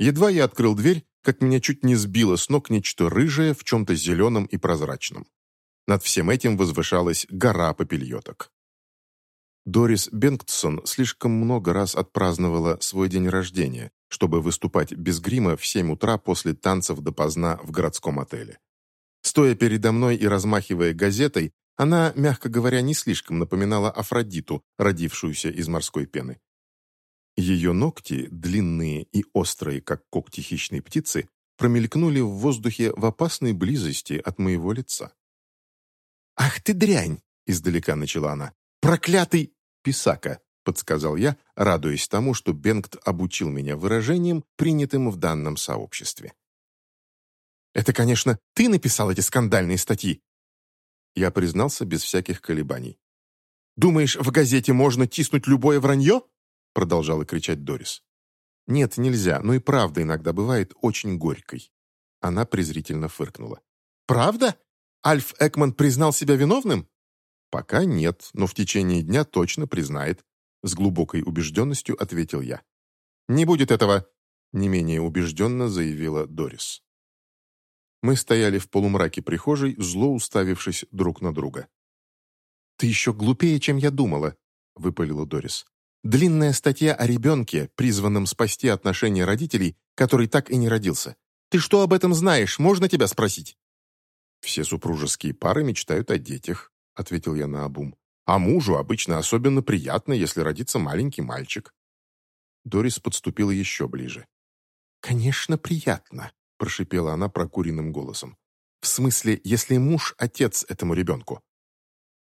Едва я открыл дверь, как меня чуть не сбило с ног нечто рыжее в чем-то зеленом и прозрачном. Над всем этим возвышалась гора попельоток. Дорис Бенгтсон слишком много раз отпраздновала свой день рождения, чтобы выступать без грима в 7 утра после танцев допоздна в городском отеле. Стоя передо мной и размахивая газетой, она, мягко говоря, не слишком напоминала Афродиту, родившуюся из морской пены. Ее ногти, длинные и острые, как когти хищной птицы, промелькнули в воздухе в опасной близости от моего лица. «Ах ты дрянь!» — издалека начала она. «Проклятый писака!» — подсказал я, радуясь тому, что Бенгт обучил меня выражениям, принятым в данном сообществе. «Это, конечно, ты написал эти скандальные статьи!» Я признался без всяких колебаний. «Думаешь, в газете можно тиснуть любое вранье?» Продолжала кричать Дорис. «Нет, нельзя, но и правда иногда бывает очень горькой». Она презрительно фыркнула. «Правда? Альф Экман признал себя виновным?» «Пока нет, но в течение дня точно признает», с глубокой убежденностью ответил я. «Не будет этого», не менее убежденно заявила Дорис. Мы стояли в полумраке прихожей, зло уставившись друг на друга. «Ты еще глупее, чем я думала», — выпалила Дорис. Длинная статья о ребенке, призванном спасти отношения родителей, который так и не родился. Ты что об этом знаешь? Можно тебя спросить?» «Все супружеские пары мечтают о детях», — ответил я наобум. «А мужу обычно особенно приятно, если родится маленький мальчик». Дорис подступила еще ближе. «Конечно, приятно», — прошипела она прокуренным голосом. «В смысле, если муж — отец этому ребенку.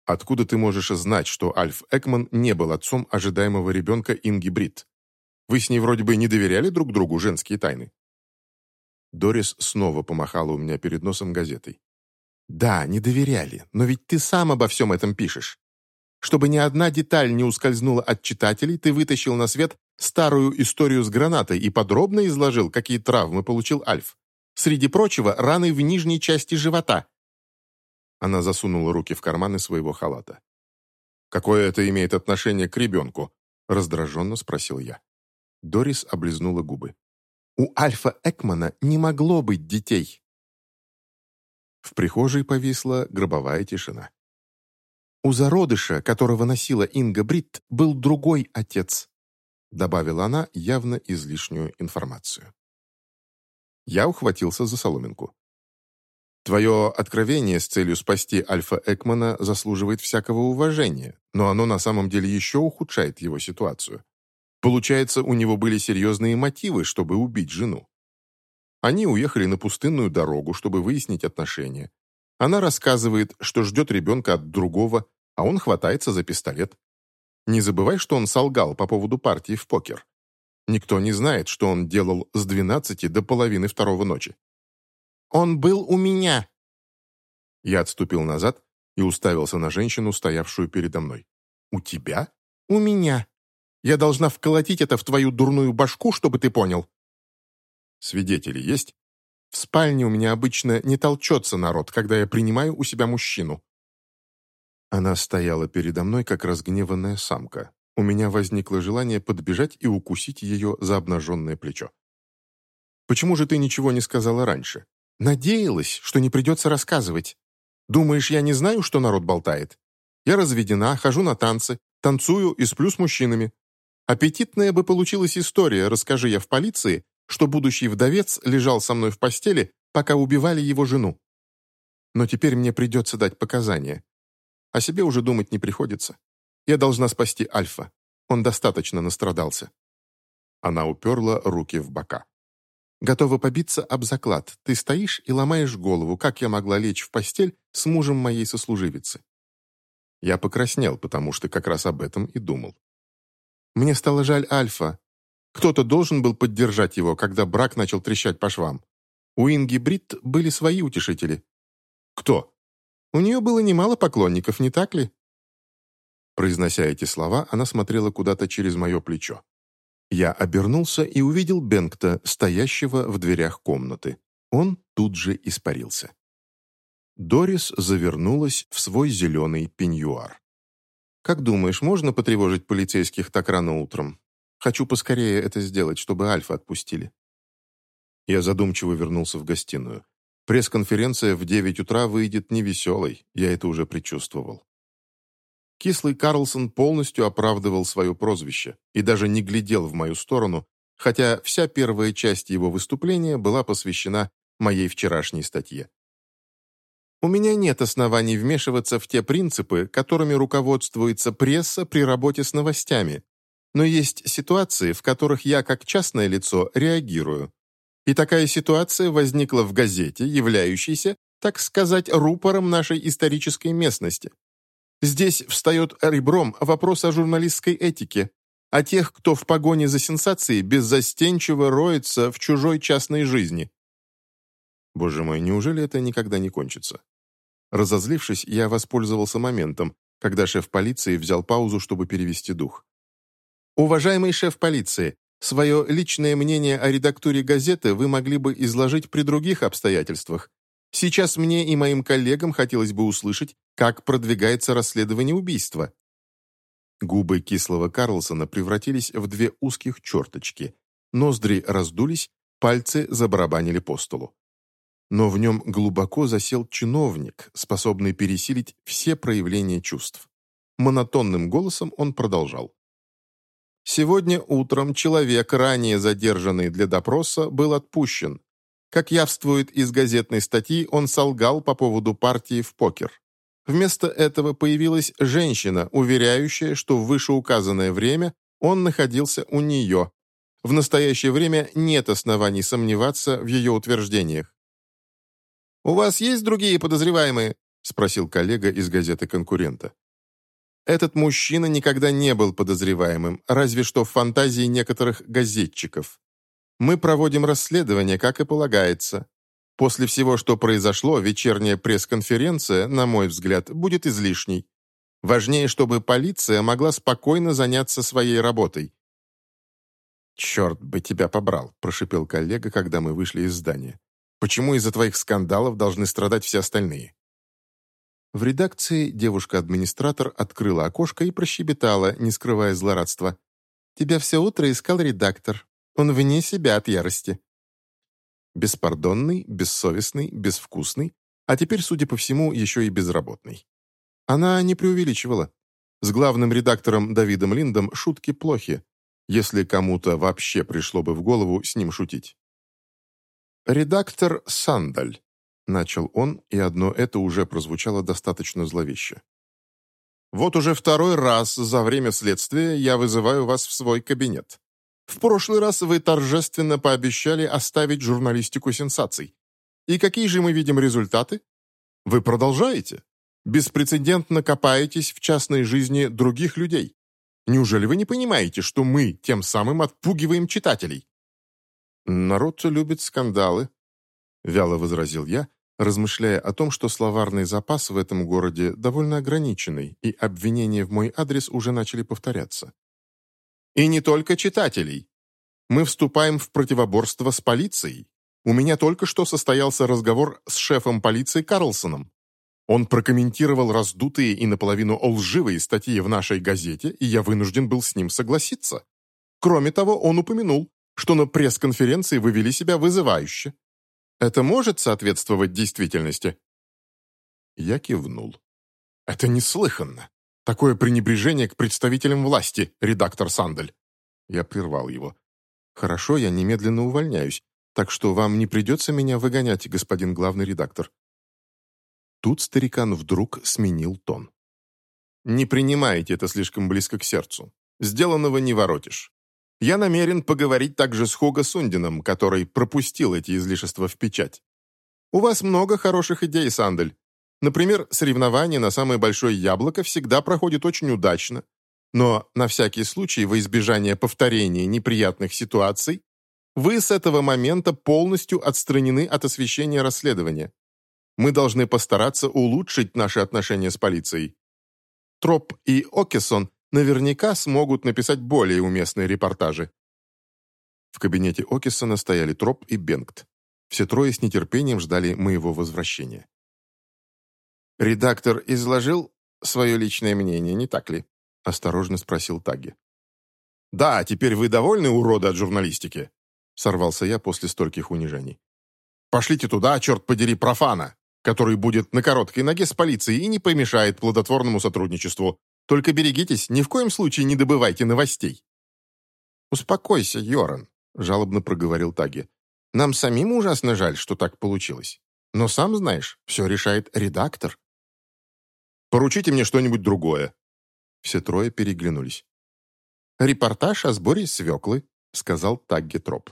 Откуда ты можешь знать, что Альф Экман не был отцом ожидаемого ребенка Инги Брит? Вы с ней вроде бы не доверяли друг другу женские тайны?» Дорис снова помахала у меня перед носом газетой. «Да, не доверяли, но ведь ты сам обо всем этом пишешь. Чтобы ни одна деталь не ускользнула от читателей, ты вытащил на свет старую историю с гранатой и подробно изложил, какие травмы получил Альф. Среди прочего, раны в нижней части живота, она засунула руки в карманы своего халата. «Какое это имеет отношение к ребенку?» раздраженно спросил я. Дорис облизнула губы. «У Альфа Экмана не могло быть детей!» В прихожей повисла гробовая тишина. «У зародыша, которого носила Инга Брит, был другой отец», добавила она явно излишнюю информацию. Я ухватился за соломинку. Твое откровение с целью спасти Альфа Экмана заслуживает всякого уважения, но оно на самом деле еще ухудшает его ситуацию. Получается, у него были серьезные мотивы, чтобы убить жену. Они уехали на пустынную дорогу, чтобы выяснить отношения. Она рассказывает, что ждет ребенка от другого, а он хватается за пистолет. Не забывай, что он солгал по поводу партии в покер. Никто не знает, что он делал с 12 до половины второго ночи. Он был у меня!» Я отступил назад и уставился на женщину, стоявшую передо мной. «У тебя?» «У меня. Я должна вколотить это в твою дурную башку, чтобы ты понял». «Свидетели есть?» «В спальне у меня обычно не толчется народ, когда я принимаю у себя мужчину». Она стояла передо мной, как разгневанная самка. У меня возникло желание подбежать и укусить ее за обнаженное плечо. «Почему же ты ничего не сказала раньше?» Надеялась, что не придется рассказывать. Думаешь, я не знаю, что народ болтает? Я разведена, хожу на танцы, танцую и сплю с мужчинами. Аппетитная бы получилась история, расскажи я в полиции, что будущий вдовец лежал со мной в постели, пока убивали его жену. Но теперь мне придется дать показания. О себе уже думать не приходится. Я должна спасти Альфа. Он достаточно настрадался. Она уперла руки в бока. Готова побиться об заклад. Ты стоишь и ломаешь голову, как я могла лечь в постель с мужем моей сослуживицы. Я покраснел, потому что как раз об этом и думал. Мне стало жаль Альфа. Кто-то должен был поддержать его, когда брак начал трещать по швам. У Инги Брит были свои утешители. Кто? У нее было немало поклонников, не так ли? Произнося эти слова, она смотрела куда-то через мое плечо. Я обернулся и увидел Бенгта, стоящего в дверях комнаты. Он тут же испарился. Дорис завернулась в свой зеленый пеньюар. «Как думаешь, можно потревожить полицейских так рано утром? Хочу поскорее это сделать, чтобы Альфа отпустили». Я задумчиво вернулся в гостиную. Пресс-конференция в 9 утра выйдет невеселой, я это уже предчувствовал. Кислый Карлсон полностью оправдывал свое прозвище и даже не глядел в мою сторону, хотя вся первая часть его выступления была посвящена моей вчерашней статье. У меня нет оснований вмешиваться в те принципы, которыми руководствуется пресса при работе с новостями, но есть ситуации, в которых я как частное лицо реагирую. И такая ситуация возникла в газете, являющейся, так сказать, рупором нашей исторической местности. Здесь встает ребром вопрос о журналистской этике, о тех, кто в погоне за сенсацией беззастенчиво роется в чужой частной жизни. Боже мой, неужели это никогда не кончится? Разозлившись, я воспользовался моментом, когда шеф полиции взял паузу, чтобы перевести дух. «Уважаемый шеф полиции, свое личное мнение о редактуре газеты вы могли бы изложить при других обстоятельствах. Сейчас мне и моим коллегам хотелось бы услышать, как продвигается расследование убийства». Губы кислого Карлсона превратились в две узких черточки. Ноздри раздулись, пальцы забарабанили по столу но в нем глубоко засел чиновник, способный пересилить все проявления чувств. Монотонным голосом он продолжал. Сегодня утром человек, ранее задержанный для допроса, был отпущен. Как явствует из газетной статьи, он солгал по поводу партии в покер. Вместо этого появилась женщина, уверяющая, что в вышеуказанное время он находился у нее. В настоящее время нет оснований сомневаться в ее утверждениях. «У вас есть другие подозреваемые?» – спросил коллега из газеты конкурента. Этот мужчина никогда не был подозреваемым, разве что в фантазии некоторых газетчиков. Мы проводим расследование, как и полагается. После всего, что произошло, вечерняя пресс-конференция, на мой взгляд, будет излишней. Важнее, чтобы полиция могла спокойно заняться своей работой. «Черт бы тебя побрал», – прошипел коллега, когда мы вышли из здания. Почему из-за твоих скандалов должны страдать все остальные?» В редакции девушка-администратор открыла окошко и прощебетала, не скрывая злорадства. «Тебя все утро искал редактор. Он вне себя от ярости». Беспардонный, бессовестный, безвкусный, а теперь, судя по всему, еще и безработный. Она не преувеличивала. С главным редактором Давидом Линдом шутки плохи, если кому-то вообще пришло бы в голову с ним шутить. «Редактор Сандаль», — начал он, и одно это уже прозвучало достаточно зловеще. «Вот уже второй раз за время следствия я вызываю вас в свой кабинет. В прошлый раз вы торжественно пообещали оставить журналистику сенсаций. И какие же мы видим результаты? Вы продолжаете. Беспрецедентно копаетесь в частной жизни других людей. Неужели вы не понимаете, что мы тем самым отпугиваем читателей? «Народ любит скандалы», — вяло возразил я, размышляя о том, что словарный запас в этом городе довольно ограниченный, и обвинения в мой адрес уже начали повторяться. «И не только читателей. Мы вступаем в противоборство с полицией. У меня только что состоялся разговор с шефом полиции Карлсоном. Он прокомментировал раздутые и наполовину лживые статьи в нашей газете, и я вынужден был с ним согласиться. Кроме того, он упомянул, что на пресс-конференции вы вели себя вызывающе. Это может соответствовать действительности?» Я кивнул. «Это неслыханно. Такое пренебрежение к представителям власти, редактор Сандель». Я прервал его. «Хорошо, я немедленно увольняюсь, так что вам не придется меня выгонять, господин главный редактор». Тут старикан вдруг сменил тон. «Не принимайте это слишком близко к сердцу. Сделанного не воротишь. Я намерен поговорить также с Хого Сундином, который пропустил эти излишества в печать. У вас много хороших идей, Сандель. Например, соревнование на самое большое яблоко всегда проходит очень удачно. Но на всякий случай, во избежание повторения неприятных ситуаций, вы с этого момента полностью отстранены от освещения расследования. Мы должны постараться улучшить наши отношения с полицией. Троп и Окесон наверняка смогут написать более уместные репортажи. В кабинете Окисона стояли Троп и Бенгт. Все трое с нетерпением ждали моего возвращения. «Редактор изложил свое личное мнение, не так ли?» – осторожно спросил Таги. «Да, теперь вы довольны, уроды от журналистики?» сорвался я после стольких унижений. «Пошлите туда, черт подери, профана, который будет на короткой ноге с полицией и не помешает плодотворному сотрудничеству. Только берегитесь, ни в коем случае не добывайте новостей». «Успокойся, Йоран», — жалобно проговорил Таги. «Нам самим ужасно жаль, что так получилось. Но сам знаешь, все решает редактор». «Поручите мне что-нибудь другое». Все трое переглянулись. «Репортаж о сборе свеклы», — сказал Тагги Троп.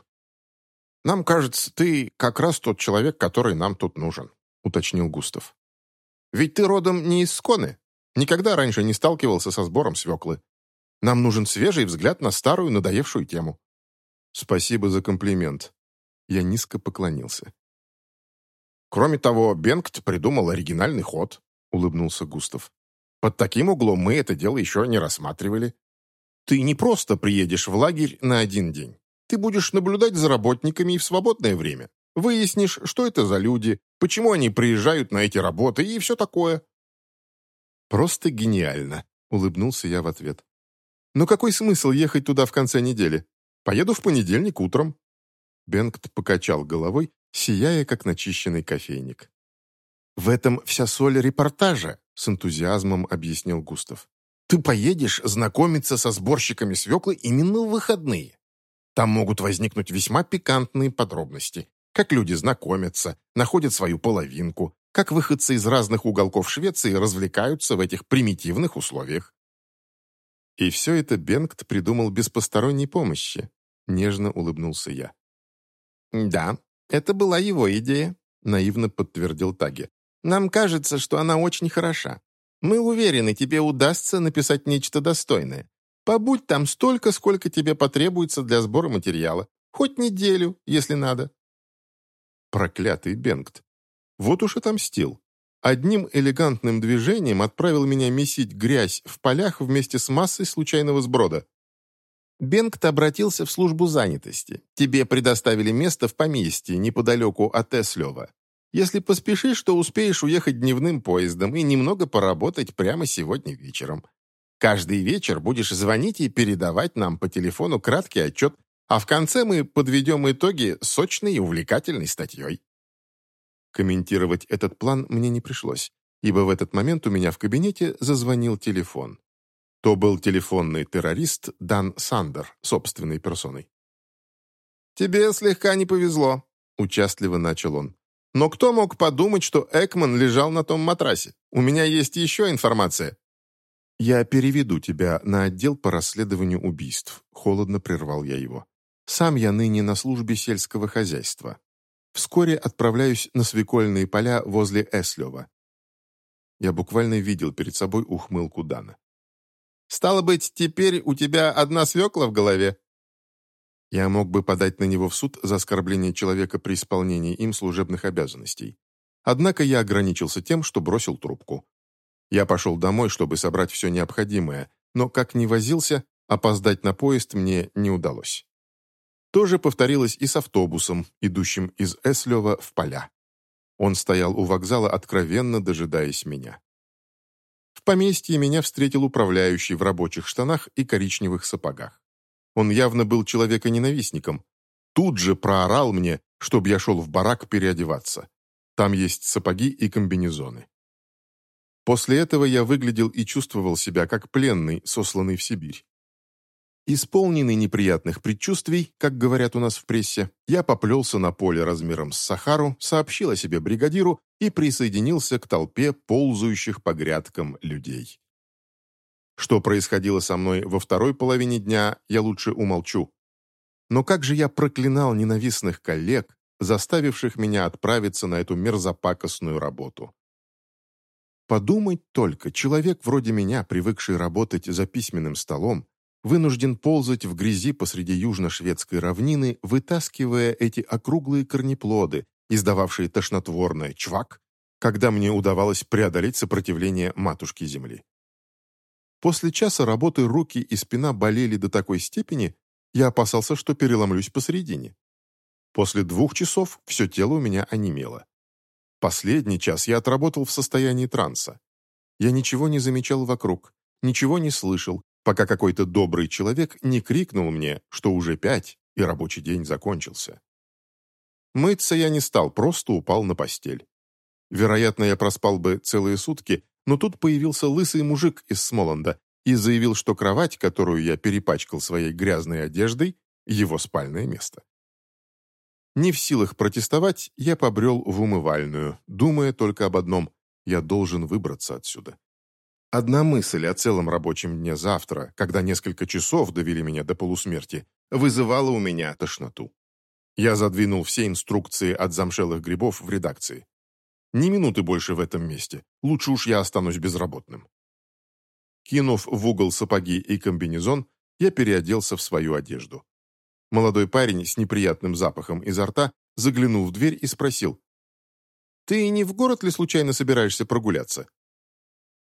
«Нам кажется, ты как раз тот человек, который нам тут нужен», — уточнил Густав. «Ведь ты родом не из Сконы. Никогда раньше не сталкивался со сбором свеклы. Нам нужен свежий взгляд на старую надоевшую тему». «Спасибо за комплимент». Я низко поклонился. «Кроме того, Бенгт придумал оригинальный ход», — улыбнулся Густав. «Под таким углом мы это дело еще не рассматривали. Ты не просто приедешь в лагерь на один день. Ты будешь наблюдать за работниками и в свободное время. Выяснишь, что это за люди, почему они приезжают на эти работы и все такое». «Просто гениально», — улыбнулся я в ответ. «Но какой смысл ехать туда в конце недели? Поеду в понедельник утром». Бенгт покачал головой, сияя, как начищенный кофейник. «В этом вся соль репортажа», — с энтузиазмом объяснил Густав. «Ты поедешь знакомиться со сборщиками свеклы именно в выходные. Там могут возникнуть весьма пикантные подробности. Как люди знакомятся, находят свою половинку, как выходцы из разных уголков Швеции развлекаются в этих примитивных условиях. И все это Бенгт придумал без посторонней помощи. Нежно улыбнулся я. «Да, это была его идея», — наивно подтвердил Таги. «Нам кажется, что она очень хороша. Мы уверены, тебе удастся написать нечто достойное. Побудь там столько, сколько тебе потребуется для сбора материала. Хоть неделю, если надо». Проклятый Бенгт. Вот уж отомстил. Одним элегантным движением отправил меня месить грязь в полях вместе с массой случайного сброда. Бенгт обратился в службу занятости. Тебе предоставили место в поместье неподалеку от Эслева. Если поспешишь, то успеешь уехать дневным поездом и немного поработать прямо сегодня вечером. Каждый вечер будешь звонить и передавать нам по телефону краткий отчет, а в конце мы подведем итоги сочной и увлекательной статьей. Комментировать этот план мне не пришлось, ибо в этот момент у меня в кабинете зазвонил телефон. То был телефонный террорист Дан Сандер, собственной персоной. «Тебе слегка не повезло», — участливо начал он. «Но кто мог подумать, что Экман лежал на том матрасе? У меня есть еще информация». «Я переведу тебя на отдел по расследованию убийств», — холодно прервал я его. «Сам я ныне на службе сельского хозяйства. Вскоре отправляюсь на свекольные поля возле Эслева». Я буквально видел перед собой ухмылку Дана. «Стало быть, теперь у тебя одна свекла в голове?» Я мог бы подать на него в суд за оскорбление человека при исполнении им служебных обязанностей. Однако я ограничился тем, что бросил трубку. Я пошел домой, чтобы собрать все необходимое, но как ни возился, опоздать на поезд мне не удалось. То же повторилось и с автобусом, идущим из Эслева в поля. Он стоял у вокзала, откровенно дожидаясь меня. В поместье меня встретил управляющий в рабочих штанах и коричневых сапогах. Он явно был человеконенавистником. Тут же проорал мне, чтобы я шел в барак переодеваться. Там есть сапоги и комбинезоны. После этого я выглядел и чувствовал себя как пленный, сосланный в Сибирь. Исполненный неприятных предчувствий, как говорят у нас в прессе, я поплелся на поле размером с Сахару, сообщил о себе бригадиру и присоединился к толпе ползающих по грядкам людей. Что происходило со мной во второй половине дня, я лучше умолчу. Но как же я проклинал ненавистных коллег, заставивших меня отправиться на эту мерзопакостную работу. Подумать только, человек вроде меня, привыкший работать за письменным столом, вынужден ползать в грязи посреди южно-шведской равнины, вытаскивая эти округлые корнеплоды, издававшие тошнотворное «чвак», когда мне удавалось преодолеть сопротивление матушки Земли. После часа работы руки и спина болели до такой степени, я опасался, что переломлюсь посередине. После двух часов все тело у меня онемело. Последний час я отработал в состоянии транса. Я ничего не замечал вокруг, ничего не слышал, пока какой-то добрый человек не крикнул мне, что уже пять, и рабочий день закончился. Мыться я не стал, просто упал на постель. Вероятно, я проспал бы целые сутки, но тут появился лысый мужик из Смоланда и заявил, что кровать, которую я перепачкал своей грязной одеждой, его спальное место. Не в силах протестовать, я побрел в умывальную, думая только об одном – я должен выбраться отсюда. Одна мысль о целом рабочем дне завтра, когда несколько часов довели меня до полусмерти, вызывала у меня тошноту. Я задвинул все инструкции от замшелых грибов в редакции. Ни минуты больше в этом месте. Лучше уж я останусь безработным. Кинув в угол сапоги и комбинезон, я переоделся в свою одежду. Молодой парень с неприятным запахом изо рта заглянул в дверь и спросил. «Ты не в город ли случайно собираешься прогуляться?»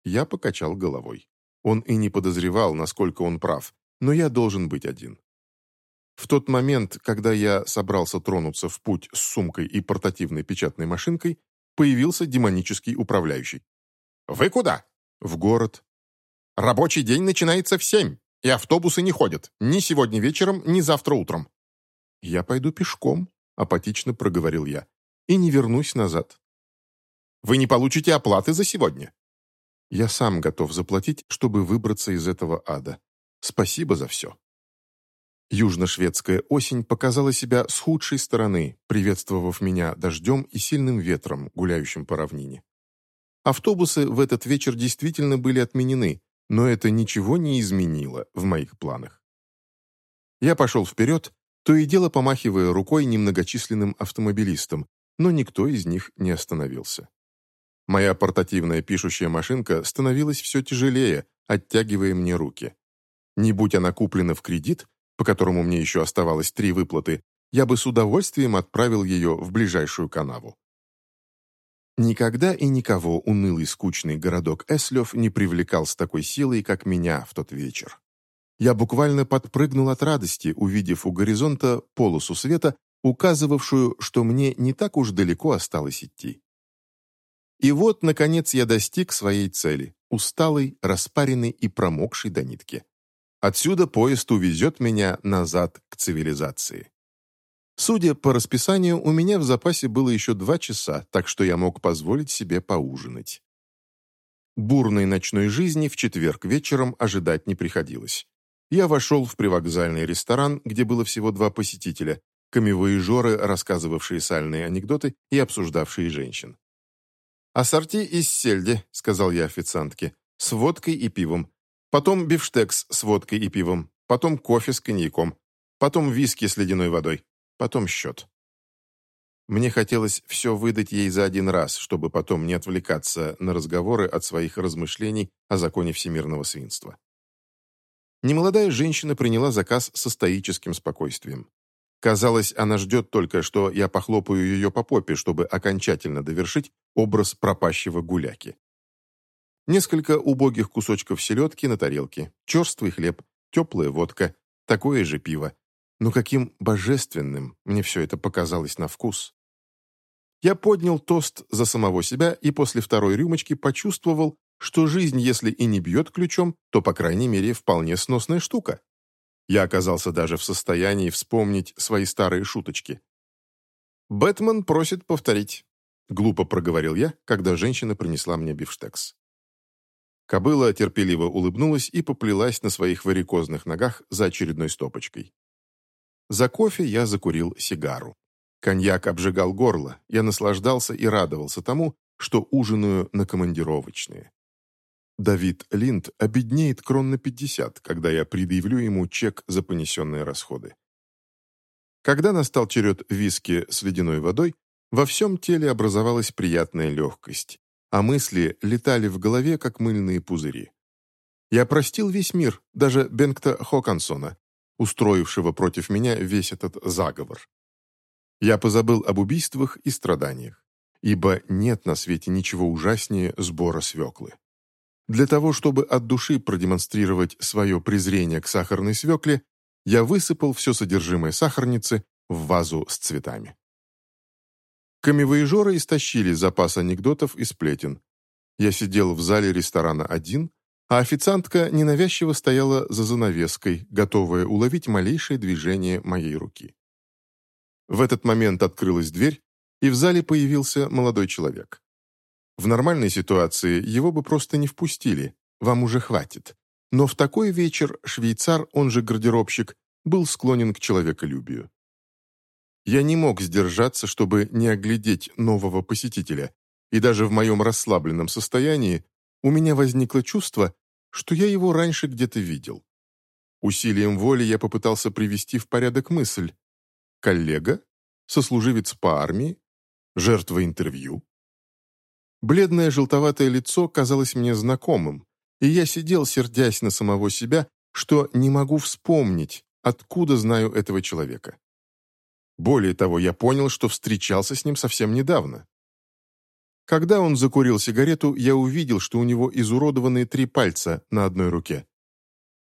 Я покачал головой. Он и не подозревал, насколько он прав, но я должен быть один. В тот момент, когда я собрался тронуться в путь с сумкой и портативной печатной машинкой, появился демонический управляющий. «Вы куда?» «В город». «Рабочий день начинается в семь, и автобусы не ходят. Ни сегодня вечером, ни завтра утром». «Я пойду пешком», — апатично проговорил я, «и не вернусь назад». «Вы не получите оплаты за сегодня». «Я сам готов заплатить, чтобы выбраться из этого ада. Спасибо за все». Южно-шведская осень показала себя с худшей стороны, приветствовав меня дождем и сильным ветром, гуляющим по равнине. Автобусы в этот вечер действительно были отменены, но это ничего не изменило в моих планах. Я пошел вперед, то и дело помахивая рукой немногочисленным автомобилистам, но никто из них не остановился. Моя портативная пишущая машинка становилась все тяжелее, оттягивая мне руки. Не будь она куплена в кредит, по которому мне еще оставалось три выплаты, я бы с удовольствием отправил ее в ближайшую канаву. Никогда и никого унылый скучный городок Эслев не привлекал с такой силой, как меня в тот вечер. Я буквально подпрыгнул от радости, увидев у горизонта полосу света, указывавшую, что мне не так уж далеко осталось идти. И вот, наконец, я достиг своей цели, усталый, распаренный и промокший до нитки. Отсюда поезд увезет меня назад к цивилизации. Судя по расписанию, у меня в запасе было еще два часа, так что я мог позволить себе поужинать. Бурной ночной жизни в четверг вечером ожидать не приходилось. Я вошел в привокзальный ресторан, где было всего два посетителя, камевоежоры, рассказывавшие сальные анекдоты и обсуждавшие женщин. «Ассорти из сельди», — сказал я официантке, — «с водкой и пивом. Потом бифштекс с водкой и пивом. Потом кофе с коньяком. Потом виски с ледяной водой. Потом счет. Мне хотелось все выдать ей за один раз, чтобы потом не отвлекаться на разговоры от своих размышлений о законе всемирного свинства. Немолодая женщина приняла заказ со стоическим спокойствием. Казалось, она ждет только, что я похлопаю ее по попе, чтобы окончательно довершить образ пропащего гуляки. Несколько убогих кусочков селедки на тарелке, черствый хлеб, теплая водка, такое же пиво. Но каким божественным мне все это показалось на вкус. Я поднял тост за самого себя и после второй рюмочки почувствовал, что жизнь, если и не бьет ключом, то, по крайней мере, вполне сносная штука. Я оказался даже в состоянии вспомнить свои старые шуточки. «Бэтмен просит повторить», — глупо проговорил я, когда женщина принесла мне бифштекс. Кобыла терпеливо улыбнулась и поплелась на своих варикозных ногах за очередной стопочкой. За кофе я закурил сигару. Коньяк обжигал горло, я наслаждался и радовался тому, что ужинаю на командировочные. Давид Линд обеднеет крон на 50, когда я предъявлю ему чек за понесенные расходы. Когда настал черед виски с ледяной водой, во всем теле образовалась приятная легкость, а мысли летали в голове, как мыльные пузыри. Я простил весь мир, даже Бенгта Хокансона, устроившего против меня весь этот заговор. Я позабыл об убийствах и страданиях, ибо нет на свете ничего ужаснее сбора свеклы. Для того, чтобы от души продемонстрировать свое презрение к сахарной свекле, я высыпал все содержимое сахарницы в вазу с цветами. Камевоежоры истощили запас анекдотов и сплетен. Я сидел в зале ресторана один, а официантка ненавязчиво стояла за занавеской, готовая уловить малейшее движение моей руки. В этот момент открылась дверь, и в зале появился молодой человек. В нормальной ситуации его бы просто не впустили, вам уже хватит. Но в такой вечер швейцар, он же гардеробщик, был склонен к человеколюбию. Я не мог сдержаться, чтобы не оглядеть нового посетителя, и даже в моем расслабленном состоянии у меня возникло чувство, что я его раньше где-то видел. Усилием воли я попытался привести в порядок мысль. Коллега? Сослуживец по армии? Жертва интервью? Бледное желтоватое лицо казалось мне знакомым, и я сидел, сердясь на самого себя, что не могу вспомнить, откуда знаю этого человека. Более того, я понял, что встречался с ним совсем недавно. Когда он закурил сигарету, я увидел, что у него изуродованные три пальца на одной руке.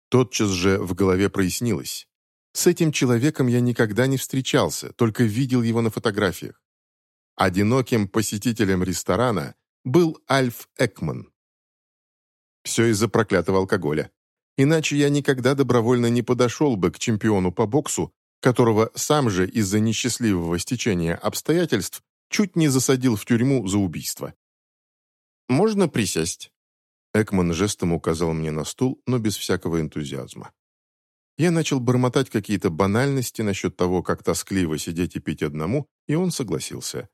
Тотчас же в голове прояснилось. С этим человеком я никогда не встречался, только видел его на фотографиях. Одиноким посетителем ресторана был Альф Экман. Все из-за проклятого алкоголя. Иначе я никогда добровольно не подошел бы к чемпиону по боксу, которого сам же из-за несчастливого стечения обстоятельств чуть не засадил в тюрьму за убийство. «Можно присесть?» Экман жестом указал мне на стул, но без всякого энтузиазма. Я начал бормотать какие-то банальности насчет того, как тоскливо сидеть и пить одному, и он согласился.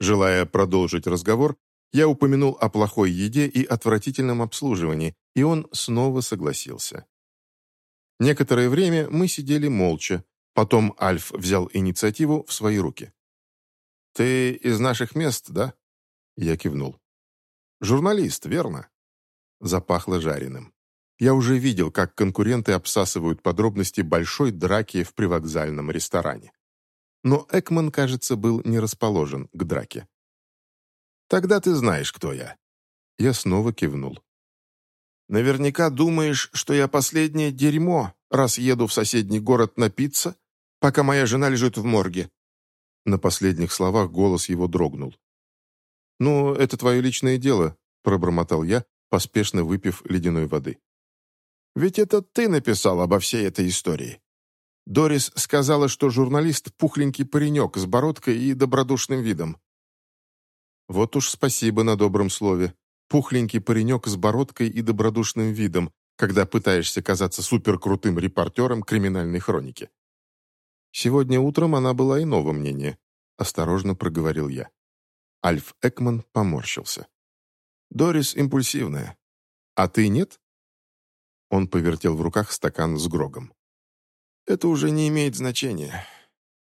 Желая продолжить разговор, я упомянул о плохой еде и отвратительном обслуживании, и он снова согласился. Некоторое время мы сидели молча, потом Альф взял инициативу в свои руки. «Ты из наших мест, да?» Я кивнул. «Журналист, верно?» Запахло жареным. Я уже видел, как конкуренты обсасывают подробности большой драки в привокзальном ресторане. Но Экман, кажется, был не расположен к драке. «Тогда ты знаешь, кто я». Я снова кивнул. «Наверняка думаешь, что я последнее дерьмо, раз еду в соседний город напиться, пока моя жена лежит в морге. На последних словах голос его дрогнул. «Ну, это твое личное дело», — пробормотал я, поспешно выпив ледяной воды. «Ведь это ты написал обо всей этой истории. Дорис сказала, что журналист — пухленький паренек с бородкой и добродушным видом. Вот уж спасибо на добром слове. Пухленький паренек с бородкой и добродушным видом, когда пытаешься казаться суперкрутым репортером криминальной хроники. Сегодня утром она была иного мнения, осторожно проговорил я. Альф Экман поморщился. Дорис импульсивная. А ты нет? Он повертел в руках стакан с грогом. Это уже не имеет значения.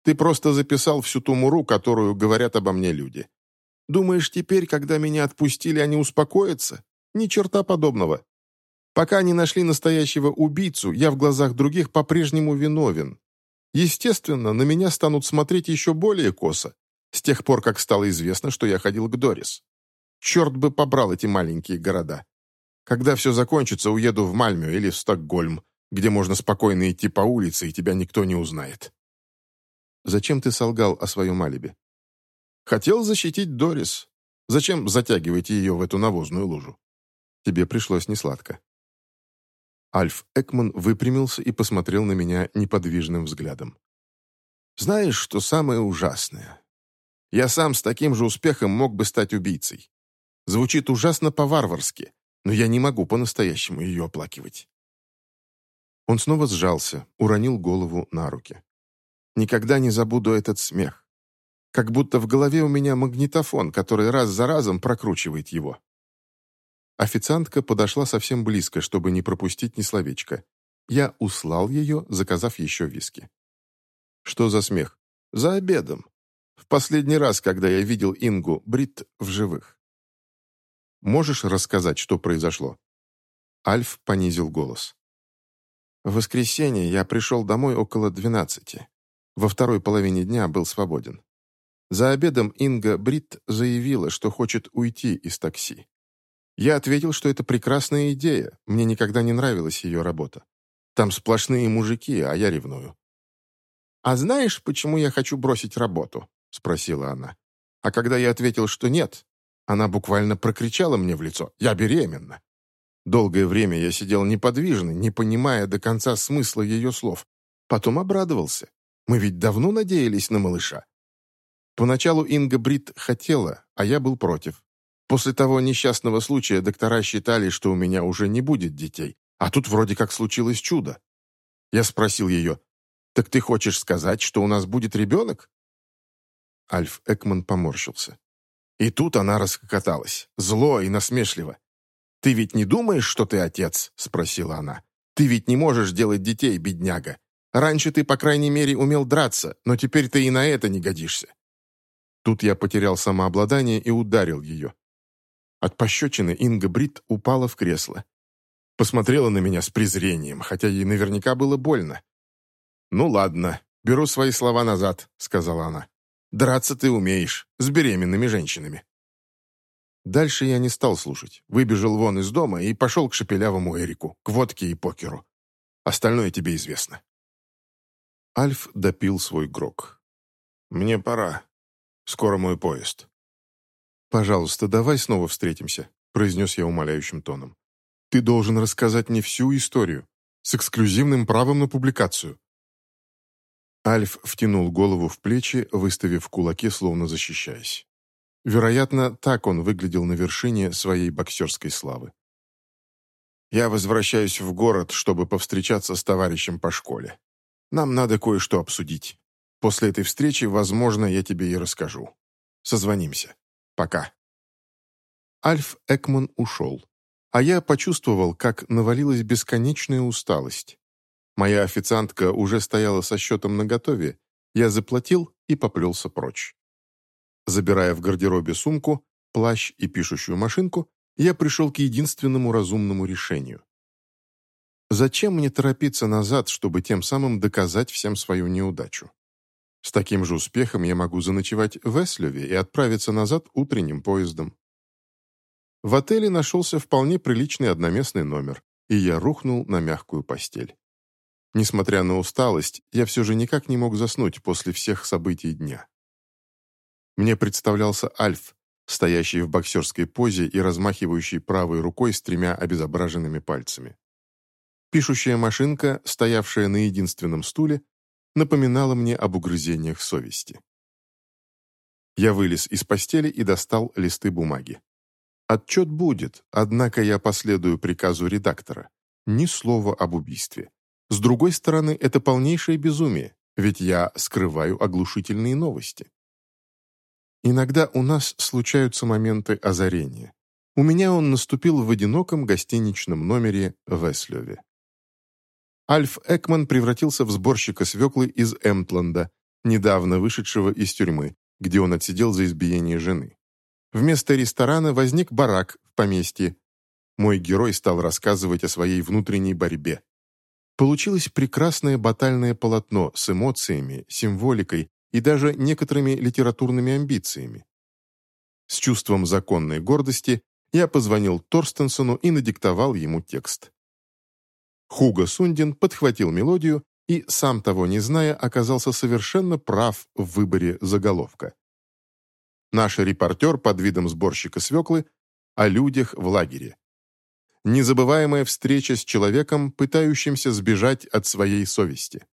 Ты просто записал всю ту муру, которую говорят обо мне люди. Думаешь, теперь, когда меня отпустили, они успокоятся? Ни черта подобного. Пока не нашли настоящего убийцу, я в глазах других по-прежнему виновен, Естественно, на меня станут смотреть еще более косо, с тех пор, как стало известно, что я ходил к Дорис. Черт бы побрал эти маленькие города. Когда все закончится, уеду в Мальмю или в Стокгольм, где можно спокойно идти по улице, и тебя никто не узнает. Зачем ты солгал о своем алиби? Хотел защитить Дорис. Зачем затягивать ее в эту навозную лужу? Тебе пришлось несладко. Альф Экман выпрямился и посмотрел на меня неподвижным взглядом. «Знаешь, что самое ужасное? Я сам с таким же успехом мог бы стать убийцей. Звучит ужасно по-варварски, но я не могу по-настоящему ее оплакивать». Он снова сжался, уронил голову на руки. «Никогда не забуду этот смех. Как будто в голове у меня магнитофон, который раз за разом прокручивает его. Официантка подошла совсем близко, чтобы не пропустить ни словечка. Я услал ее, заказав еще виски. Что за смех? За обедом. В последний раз, когда я видел Ингу Брит в живых. Можешь рассказать, что произошло? Альф понизил голос. В воскресенье я пришел домой около двенадцати. Во второй половине дня был свободен. За обедом Инга Брит заявила, что хочет уйти из такси. Я ответил, что это прекрасная идея, мне никогда не нравилась ее работа. Там сплошные мужики, а я ревную. «А знаешь, почему я хочу бросить работу?» — спросила она. А когда я ответил, что нет, она буквально прокричала мне в лицо «Я беременна». Долгое время я сидел неподвижно, не понимая до конца смысла ее слов. Потом обрадовался. Мы ведь давно надеялись на малыша. Поначалу Инга Брит хотела, а я был против. После того несчастного случая доктора считали, что у меня уже не будет детей, а тут вроде как случилось чудо. Я спросил ее, «Так ты хочешь сказать, что у нас будет ребенок?» Альф Экман поморщился. И тут она раскокоталась, зло и насмешливо. «Ты ведь не думаешь, что ты отец?» — спросила она. «Ты ведь не можешь делать детей, бедняга. Раньше ты, по крайней мере, умел драться, но теперь ты и на это не годишься». Тут я потерял самообладание и ударил ее. От пощечины Инга Брит упала в кресло. Посмотрела на меня с презрением, хотя ей наверняка было больно. «Ну ладно, беру свои слова назад», — сказала она. «Драться ты умеешь, с беременными женщинами». Дальше я не стал слушать, выбежал вон из дома и пошел к шепелявому Эрику, к водке и покеру. Остальное тебе известно. Альф допил свой грок. «Мне пора. Скоро мой поезд». «Пожалуйста, давай снова встретимся», — произнес я умоляющим тоном. «Ты должен рассказать мне всю историю, с эксклюзивным правом на публикацию». Альф втянул голову в плечи, выставив кулаки, словно защищаясь. Вероятно, так он выглядел на вершине своей боксерской славы. «Я возвращаюсь в город, чтобы повстречаться с товарищем по школе. Нам надо кое-что обсудить. После этой встречи, возможно, я тебе и расскажу. Созвонимся. Пока». Альф Экман ушел, а я почувствовал, как навалилась бесконечная усталость. Моя официантка уже стояла со счетом наготове, я заплатил и поплелся прочь. Забирая в гардеробе сумку, плащ и пишущую машинку, я пришел к единственному разумному решению. Зачем мне торопиться назад, чтобы тем самым доказать всем свою неудачу? С таким же успехом я могу заночевать в Эслеве и отправиться назад утренним поездом. В отеле нашелся вполне приличный одноместный номер, и я рухнул на мягкую постель. Несмотря на усталость, я все же никак не мог заснуть после всех событий дня. Мне представлялся Альф, стоящий в боксерской позе и размахивающий правой рукой с тремя обезображенными пальцами. Пишущая машинка, стоявшая на единственном стуле, напоминала мне об угрызениях совести. Я вылез из постели и достал листы бумаги. Отчет будет, однако я последую приказу редактора. Ни слова об убийстве. С другой стороны, это полнейшее безумие, ведь я скрываю оглушительные новости. Иногда у нас случаются моменты озарения. У меня он наступил в одиноком гостиничном номере в Эслеве. Альф Экман превратился в сборщика свеклы из Эмтланда, недавно вышедшего из тюрьмы, где он отсидел за избиение жены. Вместо ресторана возник барак в поместье. Мой герой стал рассказывать о своей внутренней борьбе. Получилось прекрасное батальное полотно с эмоциями, символикой и даже некоторыми литературными амбициями. С чувством законной гордости я позвонил Торстенсону и надиктовал ему текст. Хуго Сундин подхватил мелодию и, сам того не зная, оказался совершенно прав в выборе заголовка. Наш репортер под видом сборщика свеклы о людях в лагере. Незабываемая встреча с человеком, пытающимся сбежать от своей совести.